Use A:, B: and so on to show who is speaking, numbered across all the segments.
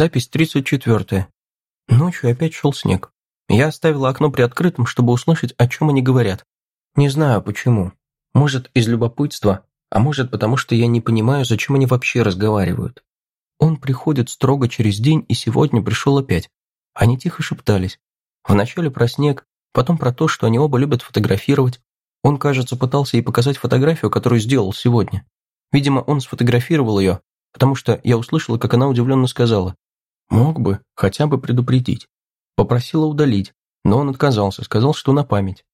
A: Запись 34. Ночью опять шел снег. Я оставила окно приоткрытым, чтобы услышать, о чем они говорят. Не знаю, почему. Может, из любопытства, а может, потому что я не понимаю, зачем они вообще разговаривают. Он приходит строго через день и сегодня пришел опять. Они тихо шептались. Вначале про снег, потом про то, что они оба любят фотографировать. Он, кажется, пытался ей показать фотографию, которую сделал сегодня. Видимо, он сфотографировал ее, потому что я услышала, как она удивленно сказала. Мог бы хотя бы предупредить. Попросила удалить, но он отказался, сказал, что на память.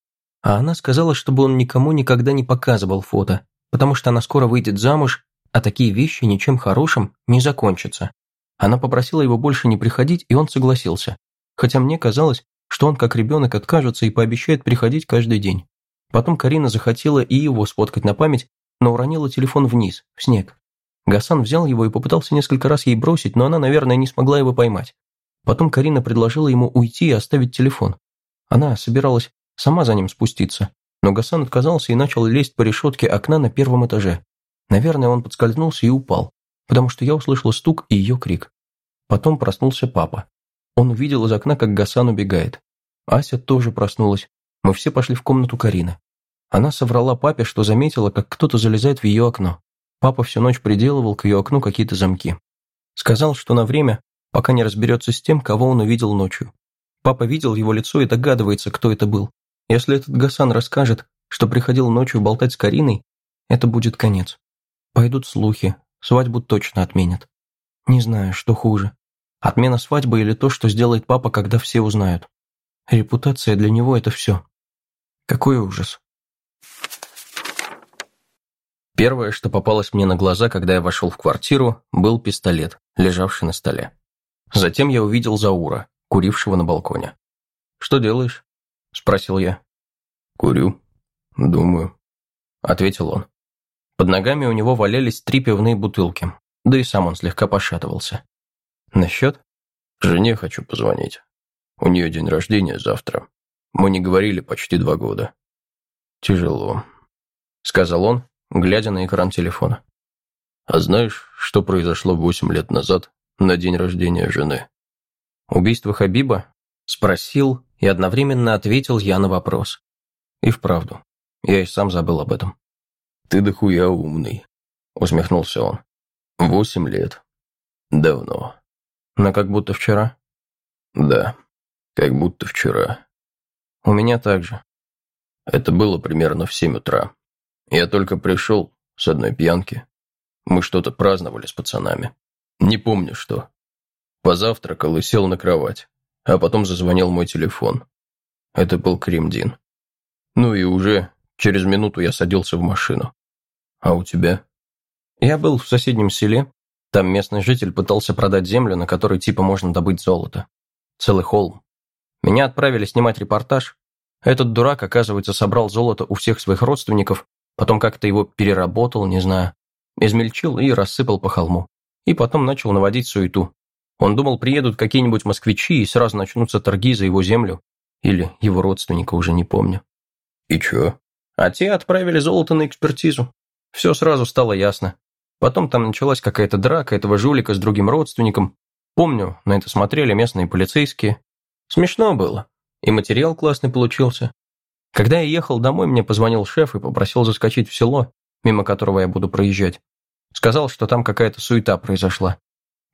A: А она сказала, чтобы он никому никогда не показывал фото, потому что она скоро выйдет замуж, а такие вещи ничем хорошим не закончатся. Она попросила его больше не приходить, и он согласился. Хотя мне казалось, что он как ребенок откажется и пообещает приходить каждый день. Потом Карина захотела и его сфоткать на память, но уронила телефон вниз, в снег. Гасан взял его и попытался несколько раз ей бросить, но она, наверное, не смогла его поймать. Потом Карина предложила ему уйти и оставить телефон. Она собиралась сама за ним спуститься, но Гасан отказался и начал лезть по решетке окна на первом этаже. Наверное, он подскользнулся и упал, потому что я услышала стук и ее крик. Потом проснулся папа. Он увидел из окна, как Гасан убегает. Ася тоже проснулась. Мы все пошли в комнату Карины. Она соврала папе, что заметила, как кто-то залезает в ее окно. Папа всю ночь приделывал к ее окну какие-то замки. Сказал, что на время, пока не разберется с тем, кого он увидел ночью. Папа видел его лицо и догадывается, кто это был. Если этот Гасан расскажет, что приходил ночью болтать с Кариной, это будет конец. Пойдут слухи, свадьбу точно отменят. Не знаю, что хуже. Отмена свадьбы или то, что сделает папа, когда все узнают. Репутация для него – это все. Какой ужас.
B: Первое, что попалось мне на глаза, когда я вошел в квартиру, был пистолет, лежавший на столе. Затем я увидел Заура, курившего на балконе. «Что делаешь?» – спросил я.
C: «Курю. Думаю», – ответил он.
B: Под ногами у него валялись три пивные бутылки, да и сам он слегка пошатывался. «Насчет?»
C: «Жене хочу позвонить. У нее день рождения завтра. Мы не говорили почти два года. Тяжело», – сказал он, глядя на экран телефона. «А знаешь, что произошло восемь лет назад на день рождения жены?»
B: «Убийство Хабиба?» – спросил и одновременно ответил я на вопрос. И вправду, я и сам забыл об этом.
C: «Ты дохуя умный», – усмехнулся он. «Восемь лет. Давно».
B: «Но как будто вчера?»
C: «Да, как будто вчера».
B: «У меня так же».
C: Это было примерно в семь утра. Я только пришел с одной пьянки. Мы что-то праздновали с пацанами. Не помню что. Позавтракал и сел на кровать. А потом зазвонил мой телефон. Это был Кримдин. Ну и уже через минуту я садился в машину. А у тебя?
B: Я был в соседнем селе. Там местный житель пытался продать землю, на которой типа можно добыть золото. Целый холм. Меня отправили снимать репортаж. Этот дурак, оказывается, собрал золото у всех своих родственников Потом как-то его переработал, не знаю. Измельчил и рассыпал по холму. И потом начал наводить суету. Он думал, приедут какие-нибудь москвичи и сразу начнутся торги за его землю. Или его родственника, уже не помню.
C: И чё?
B: А те отправили золото на экспертизу. Все сразу стало ясно. Потом там началась какая-то драка этого жулика с другим родственником. Помню, на это смотрели местные полицейские. Смешно было. И материал классный получился. Когда я ехал домой, мне позвонил шеф и попросил заскочить в село, мимо которого я буду проезжать. Сказал, что там какая-то суета произошла.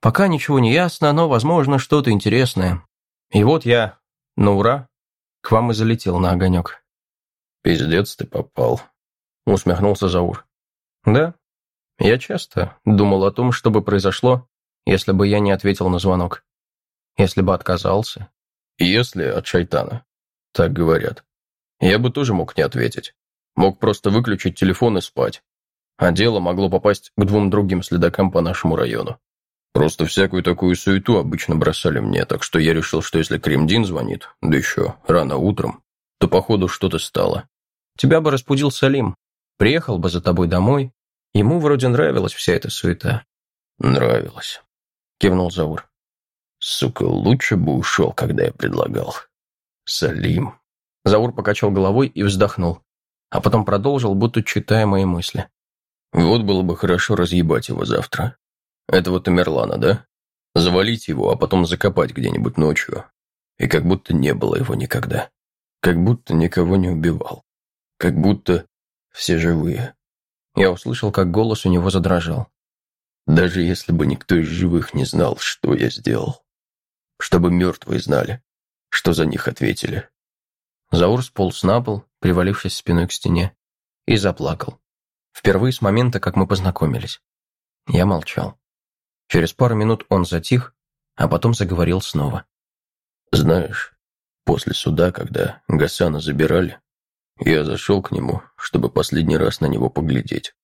B: Пока ничего не ясно, но, возможно, что-то интересное. И вот я, на ура, к вам и залетел на огонек.
C: «Пиздец ты попал», — усмехнулся Заур.
B: «Да, я часто думал о том, что бы произошло, если бы я не ответил на звонок. Если бы отказался.
C: Если от шайтана, так говорят. Я бы тоже мог не ответить. Мог просто выключить телефон и спать. А дело могло попасть к двум другим следакам по нашему району. Просто всякую такую суету обычно бросали мне, так что я решил, что если Кремдин звонит, да еще рано утром, то походу что-то стало.
B: Тебя бы распудил Салим. Приехал бы за тобой домой. Ему вроде нравилась вся эта суета.
C: Нравилось, кивнул Заур. Сука, лучше бы ушел, когда я предлагал. Салим.
B: Заур покачал головой и вздохнул, а потом продолжил, будто читая мои мысли.
C: «Вот было бы хорошо разъебать его завтра. Это вот Тамерлана, да? Завалить его, а потом закопать где-нибудь ночью. И как будто не было его никогда. Как будто никого не убивал. Как будто все живые.
A: Я услышал, как голос у него задрожал.
C: Даже если бы никто из живых не знал, что я сделал. Чтобы мертвые знали, что за них ответили.
A: Заур сполз на пол, привалившись спиной к стене, и заплакал. Впервые с момента, как мы познакомились. Я молчал. Через пару минут он затих, а потом заговорил снова.
C: «Знаешь, после суда, когда Гасана забирали, я зашел к нему, чтобы последний раз на него поглядеть.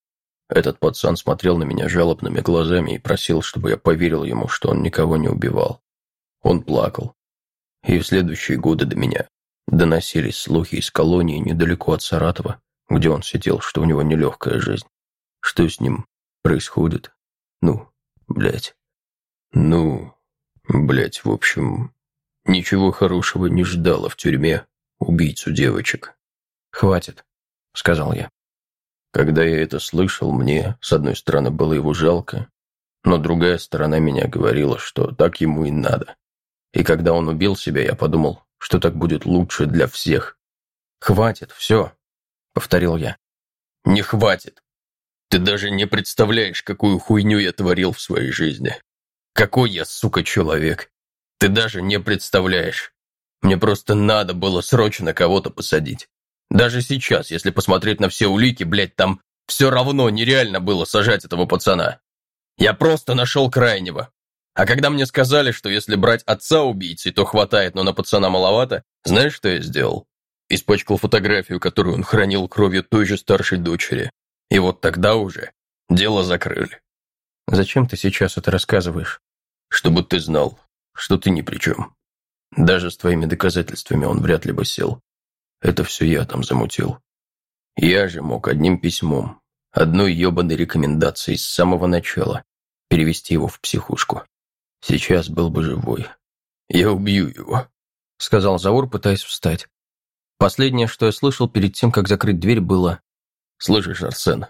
C: Этот пацан смотрел на меня жалобными глазами и просил, чтобы я поверил ему, что он никого не убивал. Он плакал. И в следующие годы до меня доносились слухи из колонии недалеко от Саратова, где он сидел, что у него нелегкая жизнь. Что с ним происходит? Ну, Блять. Ну, блять, в общем, ничего хорошего не ждало в тюрьме убийцу девочек.
A: «Хватит», — сказал я.
C: Когда я это слышал, мне, с одной стороны, было его жалко, но другая сторона меня говорила, что так ему и надо. И когда он убил себя, я подумал, что так будет лучше для всех.
A: «Хватит, все», — повторил я.
C: «Не хватит. Ты даже не представляешь, какую хуйню я творил в своей жизни. Какой я, сука, человек. Ты даже не представляешь. Мне просто надо было срочно кого-то посадить. Даже сейчас, если посмотреть на все улики, блядь, там все равно нереально было сажать этого пацана. Я просто нашел крайнего. А когда мне сказали, что если брать отца убийцы, то хватает, но на пацана маловато, знаешь, что я сделал? Испачкал фотографию, которую он хранил кровью той же старшей дочери. И вот тогда уже дело закрыли.
A: Зачем ты сейчас это рассказываешь?
C: Чтобы ты знал, что ты ни при чем. Даже с твоими доказательствами он вряд ли бы сел. Это все я там замутил. Я же мог одним письмом, одной ебаной рекомендацией с самого начала перевести его в психушку. Сейчас был бы живой. Я убью его, —
A: сказал Заур, пытаясь встать. Последнее, что я слышал перед тем, как закрыть дверь, было
C: Слышишь, Арсен?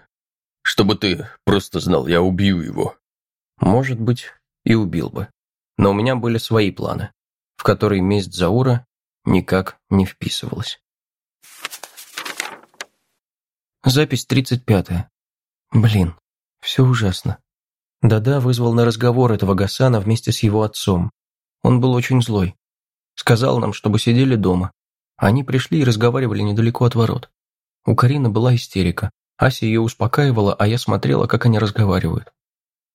C: Чтобы ты просто знал, я убью его.
A: Может быть, и убил бы. Но у меня были свои планы, в которые месть Заура никак не вписывалась. Запись 35-я. Блин, все ужасно. Дада вызвал на разговор этого Гасана вместе с его отцом. Он был очень злой. Сказал нам, чтобы сидели дома. Они пришли и разговаривали недалеко от ворот. У Карины была истерика. Ася ее успокаивала, а я смотрела, как они разговаривают.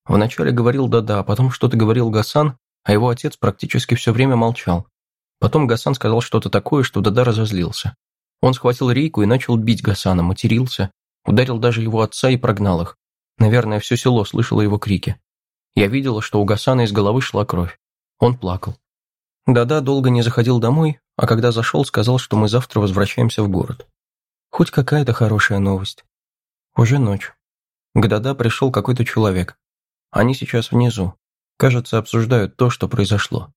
A: Вначале говорил «да-да», а потом что-то говорил Гасан, а его отец практически все время молчал. Потом Гасан сказал что-то такое, что Дада разозлился. Он схватил Рейку и начал бить Гасана, матерился, ударил даже его отца и прогнал их. Наверное, все село слышало его крики. Я видела, что у Гасана из головы шла кровь. Он плакал. Дада долго не заходил домой, а когда зашел, сказал, что мы завтра возвращаемся в город. Хоть какая-то хорошая новость. Уже ночь. К Дада пришел какой-то человек. Они сейчас внизу. Кажется, обсуждают то, что произошло.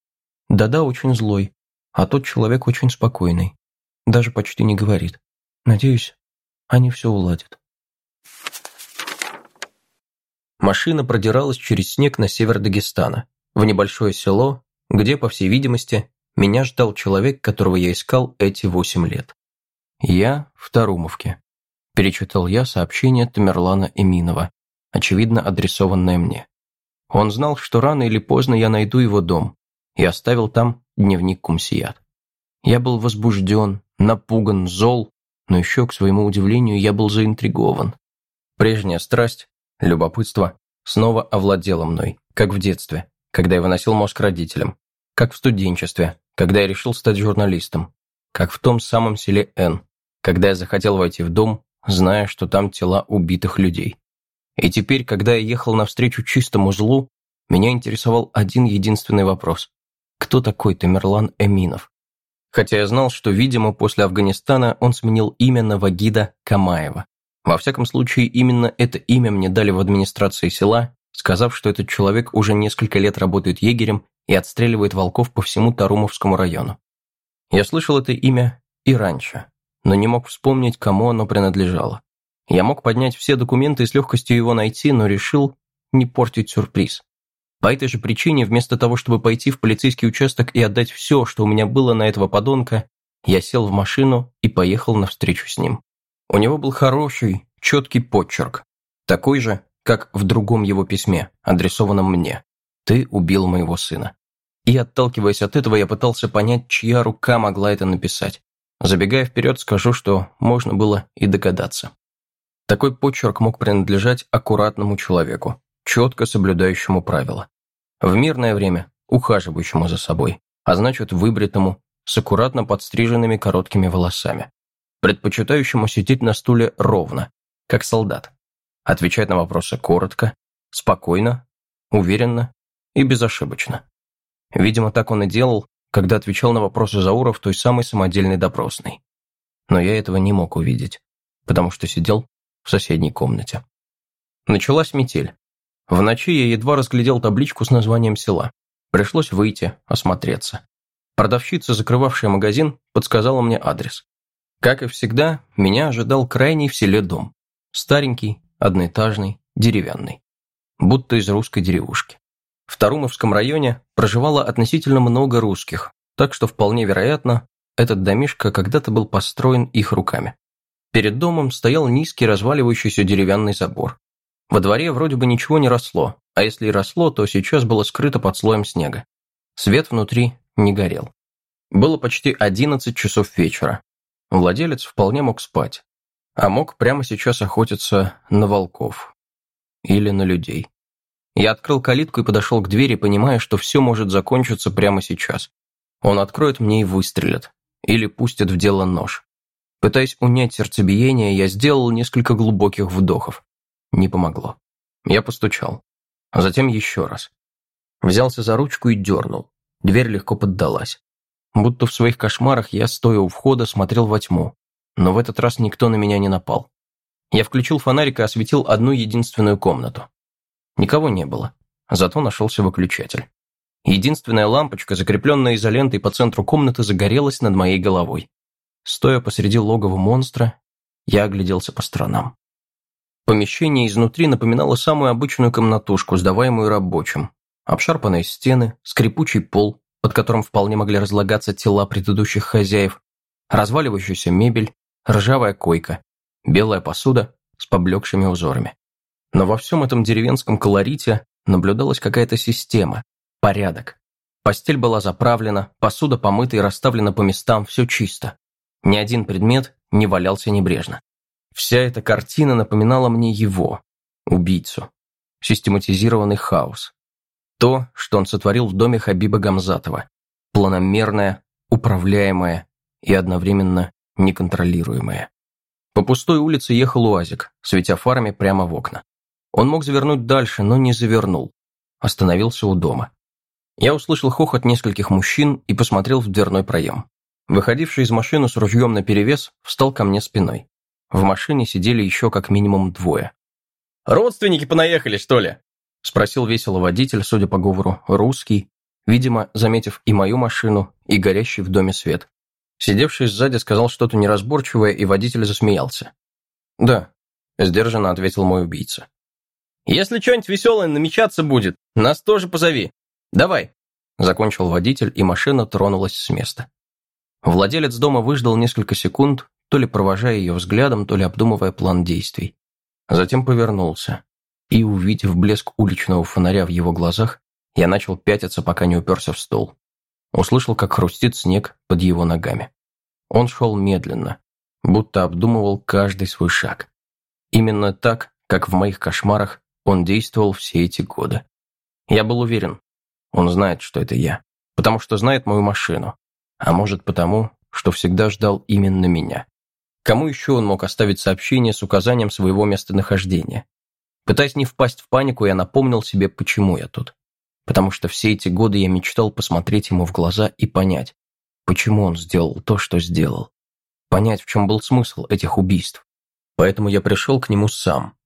A: Дада очень злой, а тот человек очень спокойный. Даже почти не говорит. Надеюсь, они все уладят. Машина продиралась через снег на север Дагестана, в небольшое село, где, по всей видимости, меня ждал человек, которого я искал эти восемь лет. «Я в Тарумовке», – перечитал я сообщение Тамерлана Эминова, очевидно адресованное мне. Он знал, что рано или поздно я найду его дом, и оставил там дневник Кумсият. Я был возбужден, напуган, зол, но еще, к своему удивлению, я был заинтригован. Прежняя страсть, любопытство, снова овладела мной, как в детстве, когда я выносил мозг родителям, как в студенчестве, когда я решил стать журналистом, как в том самом селе Н, когда я захотел войти в дом, зная, что там тела убитых людей. И теперь, когда я ехал навстречу чистому злу, меня интересовал один единственный вопрос. Кто такой Тамерлан Эминов? Хотя я знал, что, видимо, после Афганистана он сменил имя на Вагида Камаева. Во всяком случае, именно это имя мне дали в администрации села, сказав, что этот человек уже несколько лет работает егерем и отстреливает волков по всему Тарумовскому району. Я слышал это имя и раньше, но не мог вспомнить, кому оно принадлежало. Я мог поднять все документы и с легкостью его найти, но решил не портить сюрприз. По этой же причине, вместо того, чтобы пойти в полицейский участок и отдать все, что у меня было на этого подонка, я сел в машину и поехал навстречу с ним. У него был хороший, четкий почерк, такой же, как в другом его письме, адресованном мне. «Ты убил моего сына». И, отталкиваясь от этого, я пытался понять, чья рука могла это написать. Забегая вперед, скажу, что можно было и догадаться. Такой почерк мог принадлежать аккуратному человеку, четко соблюдающему правила. В мирное время ухаживающему за собой, а значит выбритому, с аккуратно подстриженными короткими волосами, предпочитающему сидеть на стуле ровно, как солдат, отвечать на вопросы коротко, спокойно, уверенно и безошибочно. Видимо, так он и делал, когда отвечал на вопросы Заура в той самой самодельной допросной. Но я этого не мог увидеть, потому что сидел в соседней комнате. Началась метель. В ночи я едва разглядел табличку с названием села. Пришлось выйти, осмотреться. Продавщица, закрывавшая магазин, подсказала мне адрес. Как и всегда, меня ожидал крайний в селе дом. Старенький, одноэтажный, деревянный. Будто из русской деревушки. В Тарумовском районе проживало относительно много русских, так что вполне вероятно, этот домишко когда-то был построен их руками. Перед домом стоял низкий разваливающийся деревянный забор. Во дворе вроде бы ничего не росло, а если и росло, то сейчас было скрыто под слоем снега. Свет внутри не горел. Было почти 11 часов вечера. Владелец вполне мог спать, а мог прямо сейчас охотиться на волков. Или на людей. Я открыл калитку и подошел к двери, понимая, что все может закончиться прямо сейчас. Он откроет мне и выстрелит. Или пустит в дело нож. Пытаясь унять сердцебиение, я сделал несколько глубоких вдохов. Не помогло. Я постучал. Затем еще раз. Взялся за ручку и дернул. Дверь легко поддалась. Будто в своих кошмарах я, стоя у входа, смотрел во тьму. Но в этот раз никто на меня не напал. Я включил фонарик и осветил одну единственную комнату. Никого не было. Зато нашелся выключатель. Единственная лампочка, закрепленная изолентой по центру комнаты, загорелась над моей головой. Стоя посреди логова монстра, я огляделся по сторонам. Помещение изнутри напоминало самую обычную комнатушку, сдаваемую рабочим. Обшарпанные стены, скрипучий пол, под которым вполне могли разлагаться тела предыдущих хозяев, разваливающаяся мебель, ржавая койка, белая посуда с поблекшими узорами. Но во всем этом деревенском колорите наблюдалась какая-то система, порядок. Постель была заправлена, посуда помыта и расставлена по местам, все чисто. Ни один предмет не валялся небрежно. Вся эта картина напоминала мне его, убийцу. Систематизированный хаос. То, что он сотворил в доме Хабиба Гамзатова. Планомерное, управляемое и одновременно неконтролируемое. По пустой улице ехал УАЗик, светя фарами прямо в окна. Он мог завернуть дальше, но не завернул. Остановился у дома. Я услышал хохот нескольких мужчин и посмотрел в дверной проем. Выходивший из машины с ружьем наперевес встал ко мне спиной. В машине сидели еще как минимум двое.
B: «Родственники понаехали, что ли?»
A: Спросил весело водитель, судя по говору, русский, видимо, заметив и мою машину, и горящий в доме свет. Сидевший сзади сказал что-то неразборчивое, и водитель засмеялся. «Да», – сдержанно ответил мой убийца.
B: «Если что-нибудь веселое намечаться будет, нас тоже позови. Давай», – закончил водитель, и машина тронулась с места.
A: Владелец дома выждал несколько секунд, то ли провожая ее взглядом, то ли обдумывая план действий. Затем повернулся. И, увидев блеск уличного фонаря в его глазах, я начал пятиться, пока не уперся в стол. Услышал, как хрустит снег под его ногами. Он шел медленно, будто обдумывал каждый свой шаг. Именно так, как в моих кошмарах, он действовал все эти годы. Я был уверен, он знает, что это я, потому что знает мою машину, а может потому, что всегда ждал именно меня. Кому еще он мог оставить сообщение с указанием своего местонахождения? Пытаясь не впасть в панику, я напомнил себе, почему я тут. Потому что все эти годы я мечтал посмотреть ему в глаза и понять, почему он сделал то, что сделал. Понять, в чем был смысл этих убийств. Поэтому я пришел к нему сам.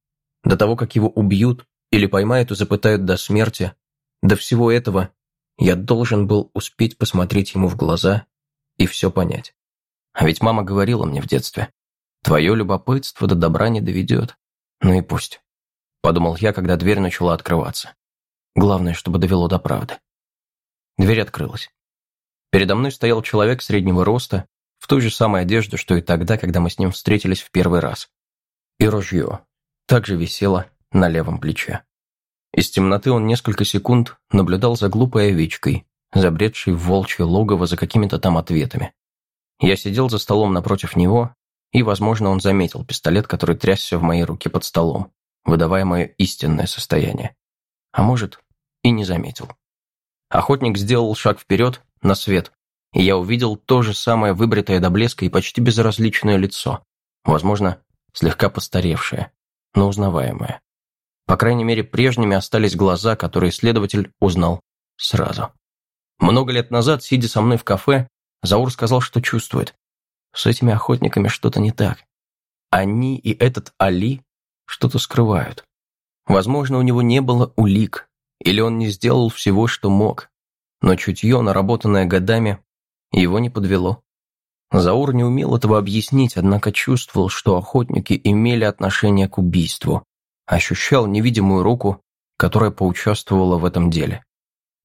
A: До того, как его убьют или поймают и запытают до смерти, до всего этого я должен был успеть посмотреть ему в глаза и все понять. А ведь мама говорила мне в детстве, «Твое любопытство до добра не доведет». Ну и пусть. Подумал я, когда дверь начала открываться. Главное, чтобы довело до правды. Дверь открылась. Передо мной стоял человек среднего роста, в той же самой одежде, что и тогда, когда мы с ним встретились в первый раз. И ружье также висело на левом плече. Из темноты он несколько секунд наблюдал за глупой овечкой, забредшей в волчье логово за какими-то там ответами. Я сидел за столом напротив него, и, возможно, он заметил пистолет, который трясся в моей руке под столом, выдавая мое истинное состояние. А может, и не заметил. Охотник сделал шаг вперед, на свет, и я увидел то же самое выбритое до блеска и почти безразличное лицо, возможно, слегка постаревшее, но узнаваемое. По крайней мере, прежними остались глаза, которые следователь узнал сразу. Много лет назад, сидя со мной в кафе, Заур сказал, что чувствует. С этими охотниками что-то не так. Они и этот Али что-то скрывают. Возможно, у него не было улик, или он не сделал всего, что мог. Но чутье, наработанное годами, его не подвело. Заур не умел этого объяснить, однако чувствовал, что охотники имели отношение к убийству. Ощущал невидимую руку, которая поучаствовала в этом деле.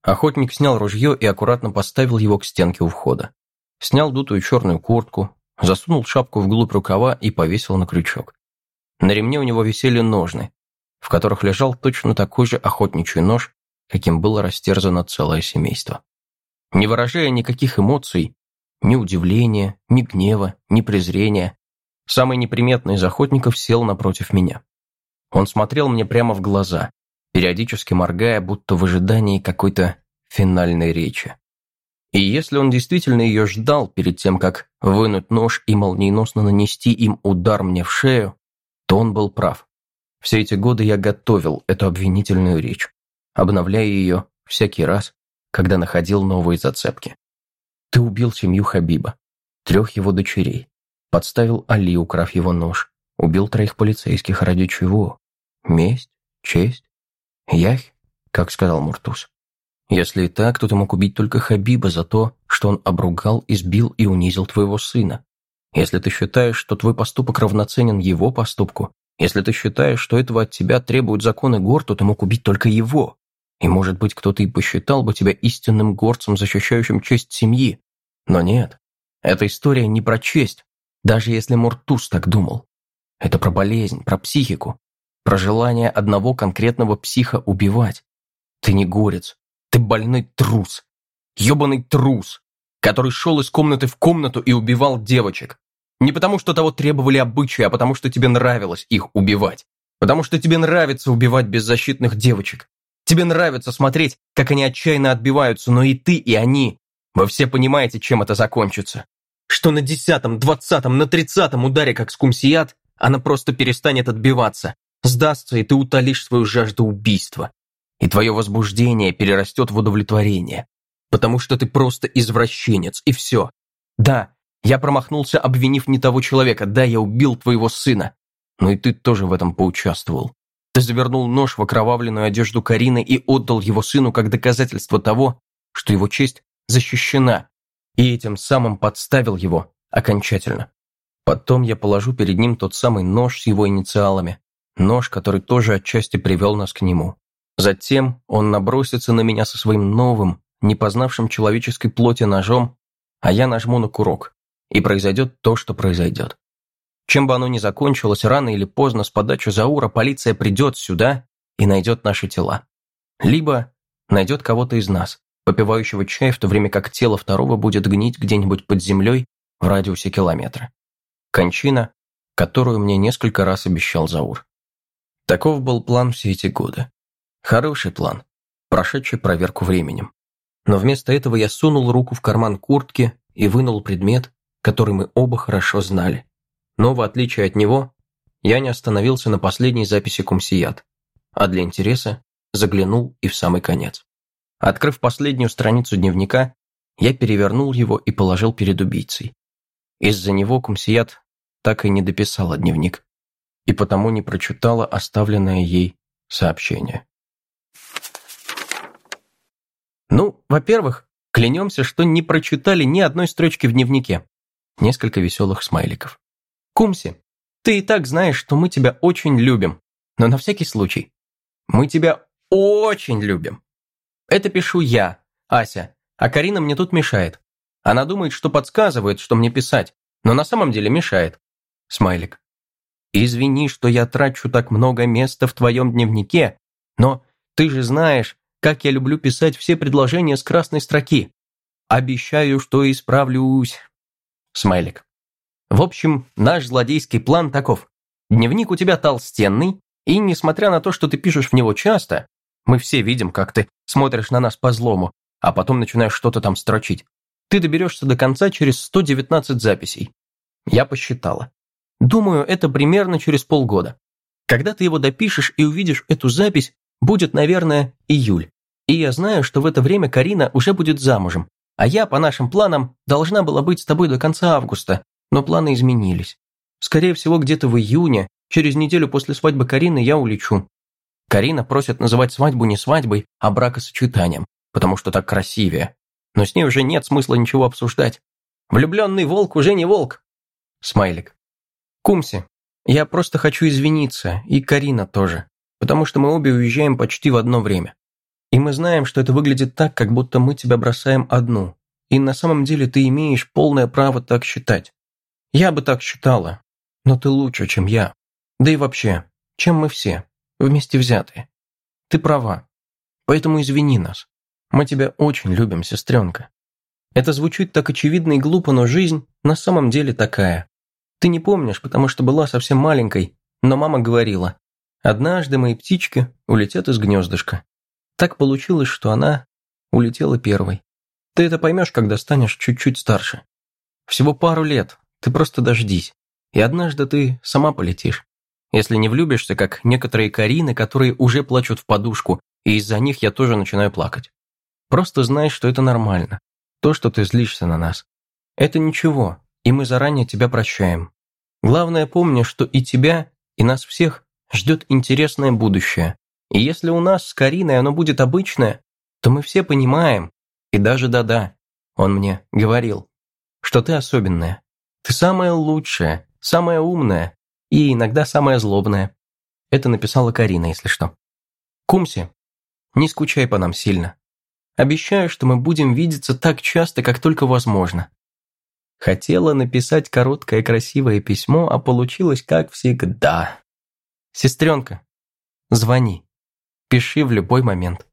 A: Охотник снял ружье и аккуратно поставил его к стенке у входа. Снял дутую черную куртку, засунул шапку вглубь рукава и повесил на крючок. На ремне у него висели ножны, в которых лежал точно такой же охотничий нож, каким было растерзано целое семейство. Не выражая никаких эмоций, ни удивления, ни гнева, ни презрения, самый неприметный из охотников сел напротив меня. Он смотрел мне прямо в глаза, периодически моргая, будто в ожидании какой-то финальной речи. И если он действительно ее ждал перед тем, как вынуть нож и молниеносно нанести им удар мне в шею, то он был прав. Все эти годы я готовил эту обвинительную речь, обновляя ее всякий раз, когда находил новые зацепки. Ты убил семью Хабиба, трех его дочерей, подставил Али, украв его нож, убил троих полицейских ради чего? Месть? Честь? Ях, как сказал Муртуз. Если и так, то ты мог убить только Хабиба за то, что он обругал, избил и унизил твоего сына. Если ты считаешь, что твой поступок равноценен его поступку, если ты считаешь, что этого от тебя требуют законы гор, то ты мог убить только его. И, может быть, кто-то и посчитал бы тебя истинным горцем, защищающим честь семьи. Но нет, эта история не про честь, даже если Муртуз так думал. Это про болезнь, про психику, про желание одного конкретного психа убивать. Ты не горец, ты больной трус. Ёбаный трус, который шел из комнаты в комнату и убивал девочек. Не потому, что того требовали обычаи, а потому, что тебе нравилось их убивать. Потому что тебе нравится убивать беззащитных девочек. Тебе нравится смотреть, как они отчаянно отбиваются, но и ты, и они. Вы все понимаете, чем это закончится. Что на десятом, двадцатом, на тридцатом ударе, как скумсият, она просто перестанет отбиваться, сдастся, и ты утолишь свою жажду убийства. И твое возбуждение перерастет в удовлетворение. Потому что ты просто извращенец, и все. Да, я промахнулся, обвинив не того человека. Да, я убил твоего сына. Но и ты тоже в этом поучаствовал. Ты завернул нож в окровавленную одежду Карины и отдал его сыну как доказательство того, что его честь защищена, и этим самым подставил его окончательно. Потом я положу перед ним тот самый нож с его инициалами, нож, который тоже отчасти привел нас к нему. Затем он набросится на меня со своим новым, не познавшим человеческой плоти ножом, а я нажму на курок, и произойдет то, что произойдет. Чем бы оно ни закончилось, рано или поздно с подачи Заура полиция придет сюда и найдет наши тела. Либо найдет кого-то из нас, попивающего чай, в то время как тело второго будет гнить где-нибудь под землей в радиусе километра. Кончина, которую мне несколько раз обещал Заур. Таков был план все эти годы. Хороший план, прошедший проверку временем. Но вместо этого я сунул руку в карман куртки и вынул предмет, который мы оба хорошо знали. Но, в отличие от него, я не остановился на последней записи Кумсият, а для интереса заглянул и в самый конец. Открыв последнюю страницу дневника, я перевернул его и положил перед убийцей. Из-за него Кумсият так и не дописала дневник, и потому не прочитала оставленное ей сообщение. Ну, во-первых, клянемся, что не прочитали ни одной строчки в дневнике. Несколько веселых смайликов. Кумси, ты и так знаешь, что мы тебя очень любим. Но на всякий случай. Мы тебя очень любим. Это пишу я, Ася, а Карина мне тут мешает. Она думает, что подсказывает, что мне писать, но на самом деле мешает. Смайлик. Извини, что я трачу так много места в твоем дневнике, но ты же знаешь, как я люблю писать все предложения с красной строки. Обещаю, что исправлюсь. Смайлик. В общем, наш злодейский план таков. Дневник у тебя толстенный, и несмотря на то, что ты пишешь в него часто, мы все видим, как ты смотришь на нас по-злому, а потом начинаешь что-то там строчить. Ты доберешься до конца через 119 записей. Я посчитала. Думаю, это примерно через полгода. Когда ты его допишешь и увидишь эту запись, будет, наверное, июль. И я знаю, что в это время Карина уже будет замужем, а я, по нашим планам, должна была быть с тобой до конца августа, но планы изменились. Скорее всего, где-то в июне, через неделю после свадьбы Карины, я улечу. Карина просит называть свадьбу не свадьбой, а бракосочетанием, потому что так красивее. Но с ней уже нет смысла ничего обсуждать. Влюбленный волк уже не волк. Смайлик. Кумси, я просто хочу извиниться, и Карина тоже, потому что мы обе уезжаем почти в одно время. И мы знаем, что это выглядит так, как будто мы тебя бросаем одну. И на самом деле ты имеешь полное право так считать. Я бы так считала, но ты лучше, чем я. Да и вообще, чем мы все, вместе взятые. Ты права. Поэтому извини нас. Мы тебя очень любим, сестренка. Это звучит так очевидно и глупо, но жизнь на самом деле такая. Ты не помнишь, потому что была совсем маленькой, но мама говорила, однажды мои птички улетят из гнездышка. Так получилось, что она улетела первой. Ты это поймешь, когда станешь чуть-чуть старше. Всего пару лет, ты просто дождись. И однажды ты сама полетишь. Если не влюбишься, как некоторые Карины, которые уже плачут в подушку, и из-за них я тоже начинаю плакать. Просто знай, что это нормально. То, что ты злишься на нас. Это ничего, и мы заранее тебя прощаем. Главное, помни, что и тебя, и нас всех ждет интересное будущее. И если у нас с Кариной оно будет обычное, то мы все понимаем, и даже да-да, он мне говорил, что ты особенная. Ты самая лучшая, самая умная и иногда самая злобная. Это написала Карина, если что. Кумси, не скучай по нам сильно. Обещаю, что мы будем видеться так часто, как только возможно. Хотела написать короткое красивое письмо, а получилось как всегда. Сестренка, звони. Пиши в любой момент.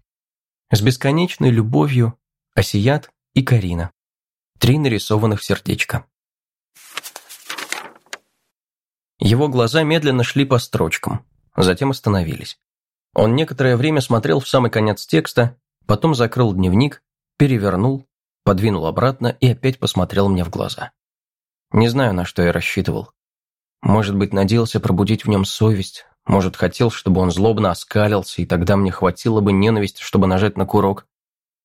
A: С бесконечной любовью Асият и Карина. Три нарисованных сердечка. Его глаза медленно шли по строчкам, затем остановились. Он некоторое время смотрел в самый конец текста, потом закрыл дневник, перевернул подвинул обратно и опять посмотрел мне в глаза. Не знаю, на что я рассчитывал. Может быть, надеялся пробудить в нем совесть, может, хотел, чтобы он злобно оскалился, и тогда мне хватило бы ненависти, чтобы нажать на курок.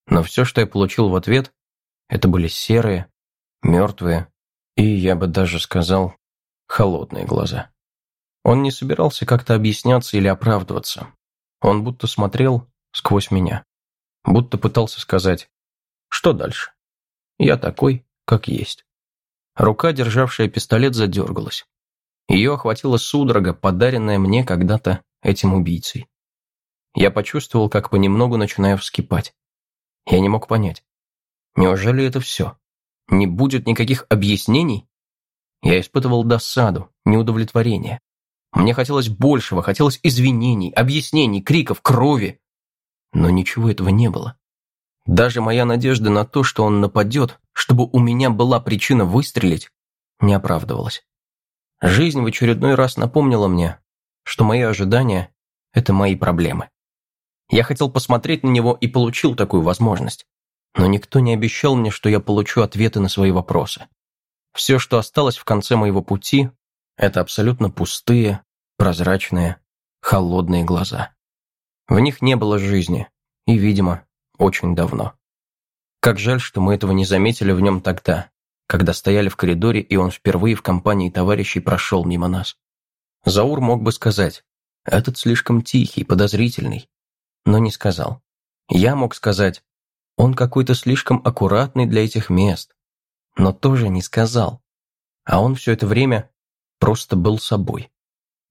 A: Но все, что я получил в ответ, это были серые, мертвые и, я бы даже сказал, холодные глаза. Он не собирался как-то объясняться или оправдываться. Он будто смотрел сквозь меня. Будто пытался сказать что дальше? Я такой, как есть. Рука, державшая пистолет, задергалась. Ее охватила судорога, подаренная мне когда-то этим убийцей. Я почувствовал, как понемногу начинаю вскипать. Я не мог понять. Неужели это все? Не будет никаких объяснений? Я испытывал досаду, неудовлетворение. Мне хотелось большего, хотелось извинений, объяснений, криков, крови. Но ничего этого не было. Даже моя надежда на то, что он нападет, чтобы у меня была причина выстрелить, не оправдывалась. Жизнь в очередной раз напомнила мне, что мои ожидания – это мои проблемы. Я хотел посмотреть на него и получил такую возможность. Но никто не обещал мне, что я получу ответы на свои вопросы. Все, что осталось в конце моего пути, это абсолютно пустые, прозрачные, холодные глаза. В них не было жизни, и, видимо, очень давно. Как жаль, что мы этого не заметили в нем тогда, когда стояли в коридоре, и он впервые в компании товарищей прошел мимо нас. Заур мог бы сказать, этот слишком тихий, подозрительный, но не сказал. Я мог сказать, он какой-то слишком аккуратный для этих мест, но тоже не сказал. А он все это время просто был собой,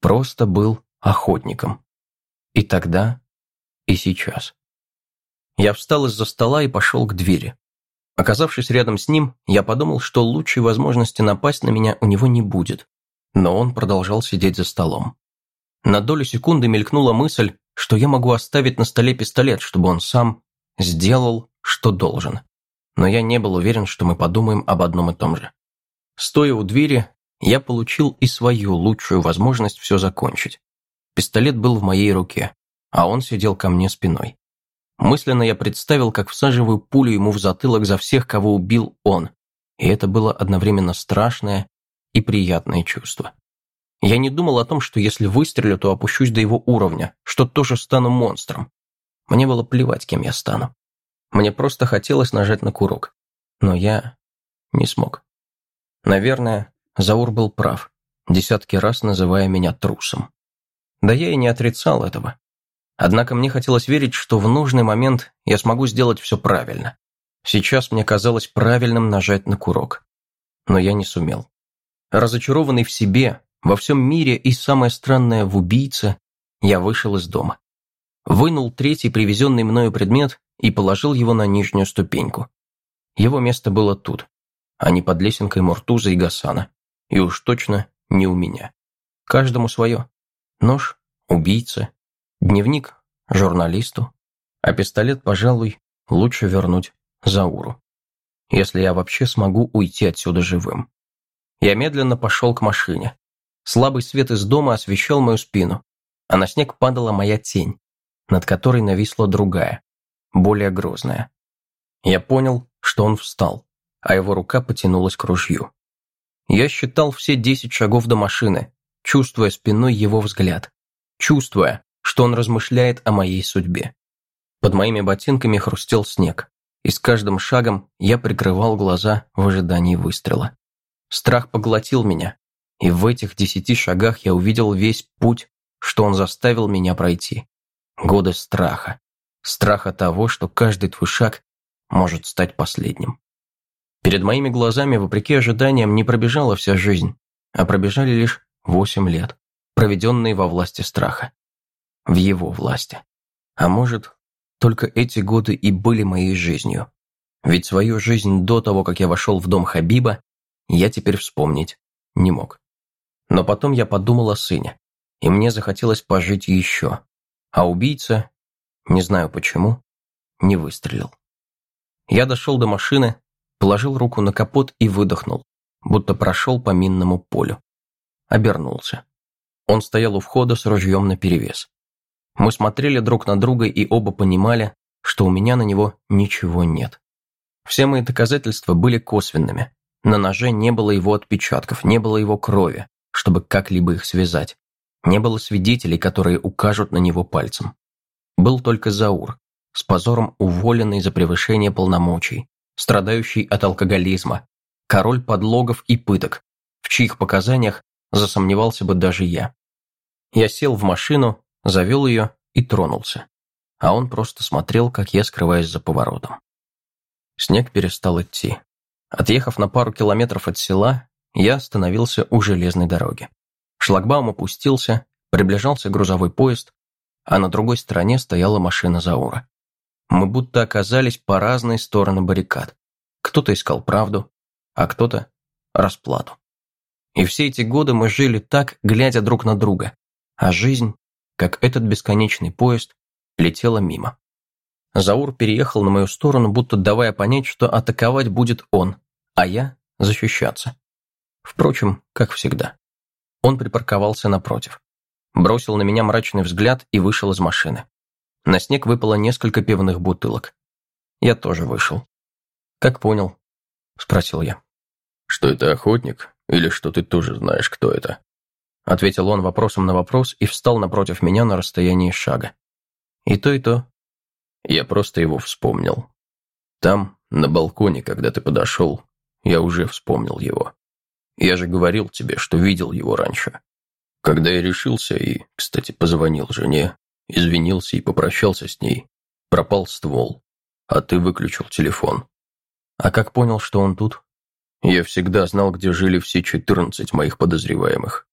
A: просто был охотником. И тогда и сейчас. Я встал из-за стола и пошел к двери. Оказавшись рядом с ним, я подумал, что лучшей возможности напасть на меня у него не будет. Но он продолжал сидеть за столом. На долю секунды мелькнула мысль, что я могу оставить на столе пистолет, чтобы он сам сделал, что должен. Но я не был уверен, что мы подумаем об одном и том же. Стоя у двери, я получил и свою лучшую возможность все закончить. Пистолет был в моей руке, а он сидел ко мне спиной. Мысленно я представил, как всаживаю пулю ему в затылок за всех, кого убил он, и это было одновременно страшное и приятное чувство. Я не думал о том, что если выстрелю, то опущусь до его уровня, что тоже стану монстром. Мне было плевать, кем я стану. Мне просто хотелось нажать на курок. Но я не смог. Наверное, Заур был прав, десятки раз называя меня трусом. Да я и не отрицал этого. Однако мне хотелось верить, что в нужный момент я смогу сделать все правильно. Сейчас мне казалось правильным нажать на курок. Но я не сумел. Разочарованный в себе, во всем мире и самое странное в убийце, я вышел из дома. Вынул третий привезенный мною предмет и положил его на нижнюю ступеньку. Его место было тут, а не под лесенкой Муртуза и Гасана. И уж точно не у меня. Каждому свое. Нож – убийце, Дневник – журналисту, а пистолет, пожалуй, лучше вернуть Зауру. Если я вообще смогу уйти отсюда живым. Я медленно пошел к машине. Слабый свет из дома освещал мою спину, а на снег падала моя тень, над которой нависла другая, более грозная. Я понял, что он встал, а его рука потянулась к ружью. Я считал все десять шагов до машины, чувствуя спиной его взгляд, чувствуя, что он размышляет о моей судьбе. Под моими ботинками хрустел снег, и с каждым шагом я прикрывал глаза в ожидании выстрела. Страх поглотил меня, и в этих десяти шагах я увидел весь путь, что он заставил меня пройти. Годы страха. Страха того, что каждый твой шаг может стать последним. Перед моими глазами, вопреки ожиданиям, не пробежала вся жизнь, а пробежали лишь восемь лет, проведенные во власти страха в его власти. А может, только эти годы и были моей жизнью. Ведь свою жизнь до того, как я вошел в дом Хабиба, я теперь вспомнить не мог. Но потом я подумал о сыне, и мне захотелось пожить еще. А убийца, не знаю почему, не выстрелил. Я дошел до машины, положил руку на капот и выдохнул, будто прошел по минному полю. Обернулся. Он стоял у входа с ружьем наперевес. Мы смотрели друг на друга и оба понимали, что у меня на него ничего нет. Все мои доказательства были косвенными. На ноже не было его отпечатков, не было его крови, чтобы как-либо их связать. Не было свидетелей, которые укажут на него пальцем. Был только Заур, с позором уволенный за превышение полномочий, страдающий от алкоголизма, король подлогов и пыток, в чьих показаниях засомневался бы даже я. Я сел в машину завел ее и тронулся. А он просто смотрел, как я скрываюсь за поворотом. Снег перестал идти. Отъехав на пару километров от села, я остановился у железной дороги. Шлагбаум опустился, приближался грузовой поезд, а на другой стороне стояла машина Заура. Мы будто оказались по разные стороны баррикад. Кто-то искал правду, а кто-то – расплату. И все эти годы мы жили так, глядя друг на друга, а жизнь как этот бесконечный поезд летела мимо. Заур переехал на мою сторону, будто давая понять, что атаковать будет он, а я – защищаться. Впрочем, как всегда. Он припарковался напротив. Бросил на меня мрачный взгляд и вышел из машины. На снег выпало несколько пивных бутылок. Я тоже вышел. «Как понял?» – спросил я.
C: «Что это охотник? Или что ты тоже знаешь, кто это?» Ответил он вопросом на вопрос и встал напротив меня на расстоянии шага. И то, и то. Я просто его вспомнил. Там, на балконе, когда ты подошел, я уже вспомнил его. Я же говорил тебе, что видел его раньше. Когда я решился и, кстати, позвонил жене, извинился и попрощался с ней, пропал ствол, а ты выключил телефон.
A: А как понял, что он тут?
C: Я всегда знал, где жили все четырнадцать моих подозреваемых.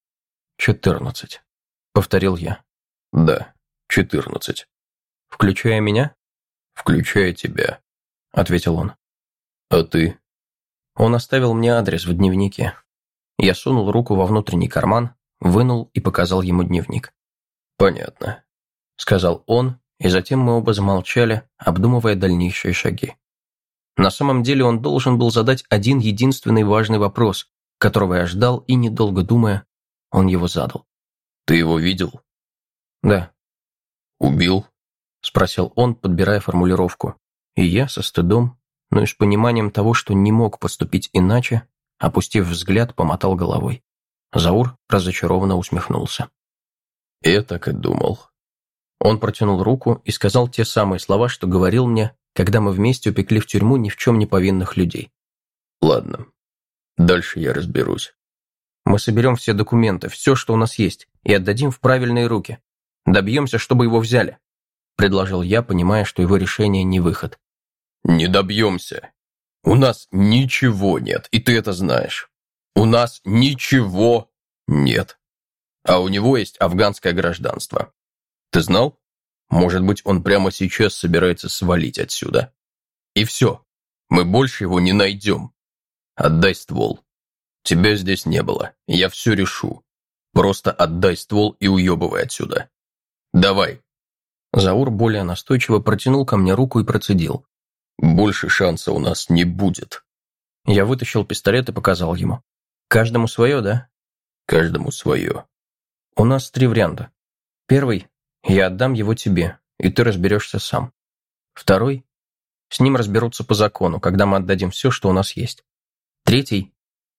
A: «Четырнадцать», — повторил я.
C: «Да, четырнадцать.
A: Включая меня?
C: Включая тебя,
A: ответил он.
C: А ты?
A: Он оставил мне адрес в дневнике. Я сунул руку во внутренний карман, вынул и показал ему дневник.
C: Понятно,
A: сказал он, и затем мы оба замолчали, обдумывая дальнейшие шаги. На самом деле он должен был задать один единственный важный вопрос, которого я ждал, и, недолго думая, он его задал.
C: «Ты его видел?»
A: «Да».
C: «Убил?»
A: – спросил он, подбирая формулировку. И я со стыдом, но и с пониманием того, что не мог поступить иначе, опустив взгляд, помотал головой. Заур разочарованно усмехнулся.
C: «Я так и думал».
A: Он протянул руку и сказал те самые слова, что говорил мне, когда мы вместе упекли в тюрьму ни в чем не повинных людей.
C: «Ладно, дальше я разберусь».
A: «Мы соберем все документы, все, что у нас есть, и отдадим в правильные руки. Добьемся, чтобы его взяли», – предложил я, понимая, что его решение не выход.
C: «Не добьемся. У нас ничего нет, и ты это знаешь. У нас ничего нет. А у него есть афганское гражданство. Ты знал?» Может быть, он прямо сейчас собирается свалить отсюда. И все. Мы больше его не найдем. Отдай ствол. Тебя здесь не было. Я все решу. Просто отдай ствол и уебывай отсюда. Давай.
A: Заур более настойчиво протянул ко мне руку и процедил.
C: Больше шанса у нас не будет.
A: Я вытащил пистолет и показал ему. Каждому свое, да?
C: Каждому свое.
A: У нас три варианта. Первый я отдам его тебе, и ты разберешься сам. Второй. С ним разберутся по закону, когда мы отдадим все, что у нас есть. Третий.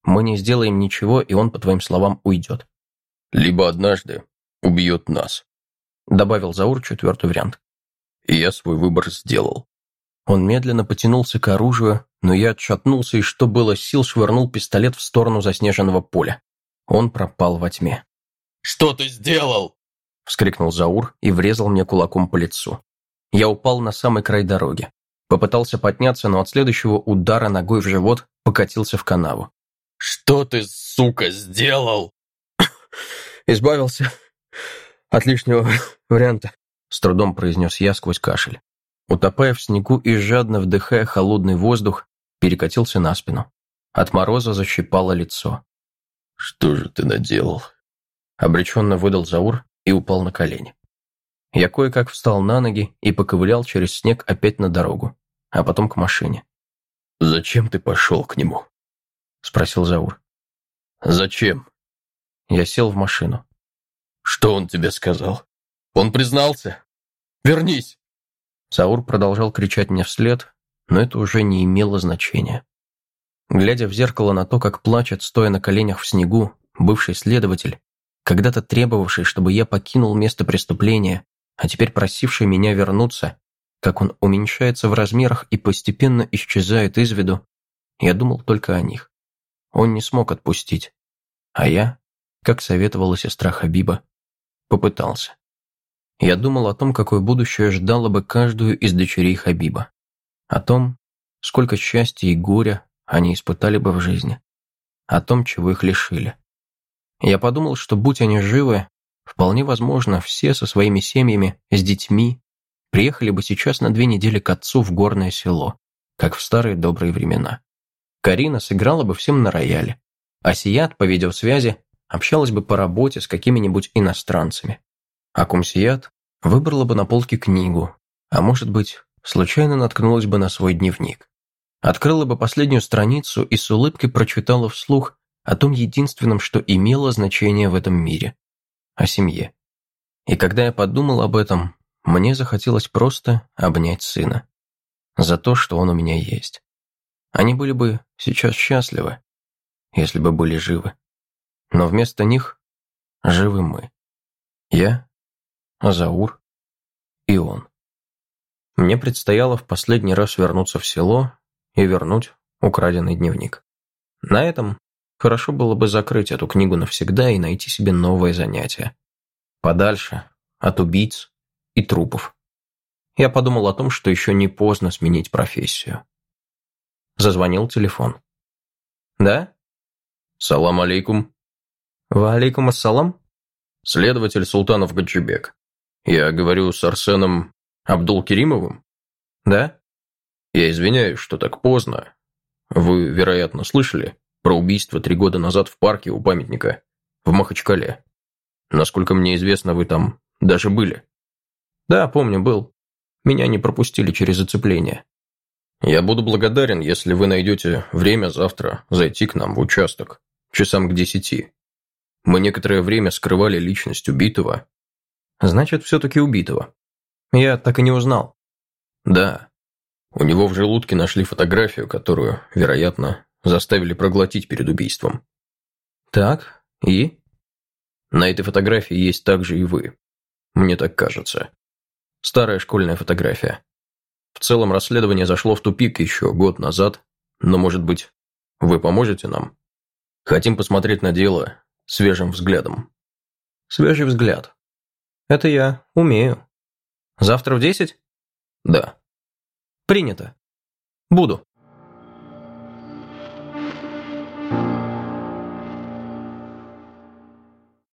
A: Мы не сделаем ничего, и он, по твоим словам, уйдет.
C: Либо однажды убьет нас.
A: Добавил Заур четвертый вариант.
C: И я свой выбор сделал.
A: Он медленно потянулся к оружию, но я отшатнулся и, что было сил, швырнул пистолет в сторону заснеженного поля. Он пропал во тьме.
C: «Что ты сделал?»
A: вскрикнул Заур и врезал мне кулаком по лицу. Я упал на самый край дороги. Попытался подняться, но от следующего удара ногой в живот покатился в канаву.
C: «Что ты, сука, сделал?»
A: «Избавился от лишнего варианта», — с трудом произнес я сквозь кашель. Утопая в снегу и жадно вдыхая холодный воздух, перекатился на спину. От мороза защипало лицо.
C: «Что же ты наделал?»
A: Обреченно выдал Заур и упал на колени. Я кое-как встал на ноги и поковылял через снег опять на дорогу, а потом к машине.
C: «Зачем ты пошел к нему?»
A: — спросил Заур.
C: «Зачем?»
A: Я сел в машину.
C: «Что он тебе сказал? Он признался? Вернись!»
A: Заур продолжал кричать мне вслед, но это уже не имело значения. Глядя в зеркало на то, как плачет, стоя на коленях в снегу, бывший следователь, когда-то требовавший, чтобы я покинул место преступления, а теперь просивший меня вернуться, как он уменьшается в размерах и постепенно исчезает из виду, я думал только о них. Он не смог отпустить. А я, как советовала сестра Хабиба, попытался. Я думал о том, какое будущее ждало бы каждую из дочерей Хабиба. О том, сколько счастья и горя они испытали бы в жизни. О том, чего их лишили. Я подумал, что будь они живы, вполне возможно, все со своими семьями, с детьми, приехали бы сейчас на две недели к отцу в горное село, как в старые добрые времена. Карина сыграла бы всем на рояле, а Сият по видеосвязи общалась бы по работе с какими-нибудь иностранцами. А Кумсият выбрала бы на полке книгу, а может быть, случайно наткнулась бы на свой дневник. Открыла бы последнюю страницу и с улыбкой прочитала вслух о том единственном, что имело значение в этом мире – о семье. И когда я подумал об этом, мне захотелось просто обнять сына. За то, что он у меня есть. Они были бы сейчас счастливы, если бы были живы. Но вместо них живы мы. Я, Азаур и он. Мне предстояло в последний раз вернуться в село и вернуть украденный дневник. На этом Хорошо было бы закрыть эту книгу навсегда и найти себе новое занятие. Подальше от убийц и трупов. Я подумал о том, что еще не поздно сменить профессию. Зазвонил телефон. «Да?»
C: «Салам алейкум».
A: «Ва алейкум ассалам?»
C: «Следователь Султанов Гаджибек. Я говорю с Арсеном Абдул Керимовым?
A: Да?
C: Я извиняюсь, что так поздно. Вы, вероятно, слышали про убийство три года назад в парке у памятника в Махачкале. Насколько мне известно, вы там даже были.
A: Да, помню, был. Меня не пропустили через зацепление.
C: Я буду благодарен, если вы найдете время завтра зайти к нам в участок, часам к десяти. Мы некоторое время скрывали личность убитого.
A: Значит, все-таки убитого. Я так и не узнал.
C: Да. У него в желудке нашли фотографию, которую, вероятно, заставили проглотить перед убийством.
A: Так, и?
C: На этой фотографии есть также и вы. Мне так кажется. Старая школьная фотография. В целом расследование зашло в тупик еще год назад, но, может быть, вы поможете нам? Хотим посмотреть на дело свежим взглядом.
A: Свежий взгляд. Это я умею. Завтра в десять?
C: Да.
A: Принято. Буду.